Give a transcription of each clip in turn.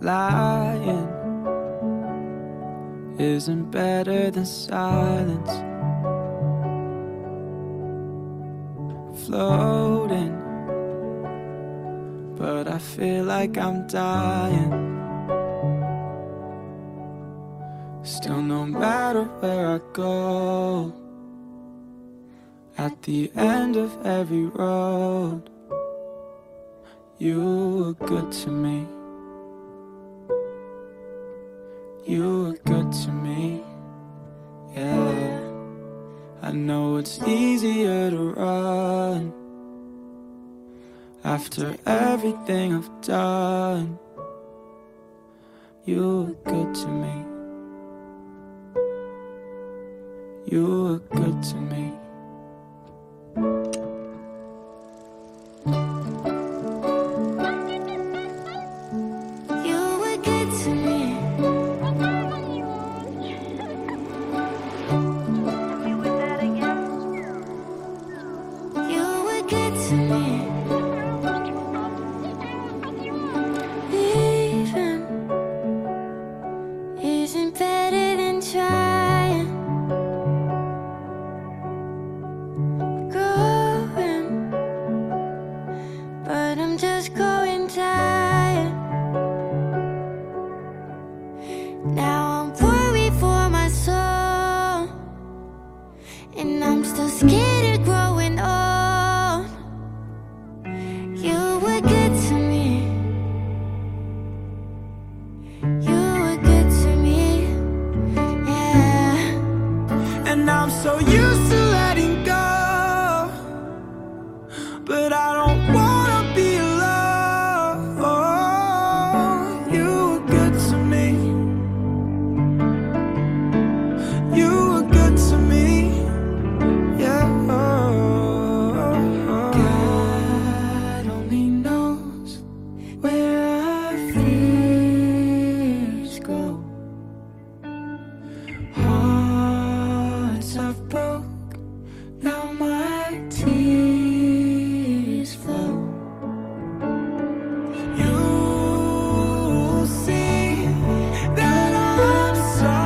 lying isn't better than silence. Floating, but I feel like I'm dying. Still, no matter where I go, at the end of every road, you were good to me. You were good to me, yeah. I know it's easier to run after everything I've done. You were good to me. You were good to me. Now I'm worried for my soul. And I'm still scared of growing old. You were good to me. You were good to me. Yeah. And I'm so used to letting go. But I now my tears flow. You'll see that I'm sorry,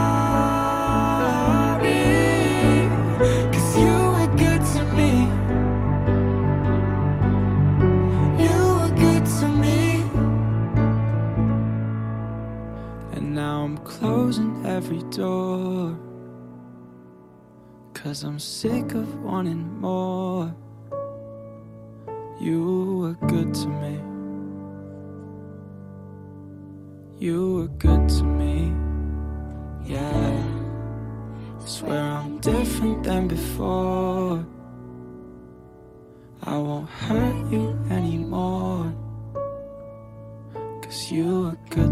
'cause you were good to me. You were good to me. And now I'm closing every door. Cause I'm sick of wanting more. You were good to me. You were good to me. Yeah. Swear I'm different than before. I won't hurt you anymore. Cause you were good.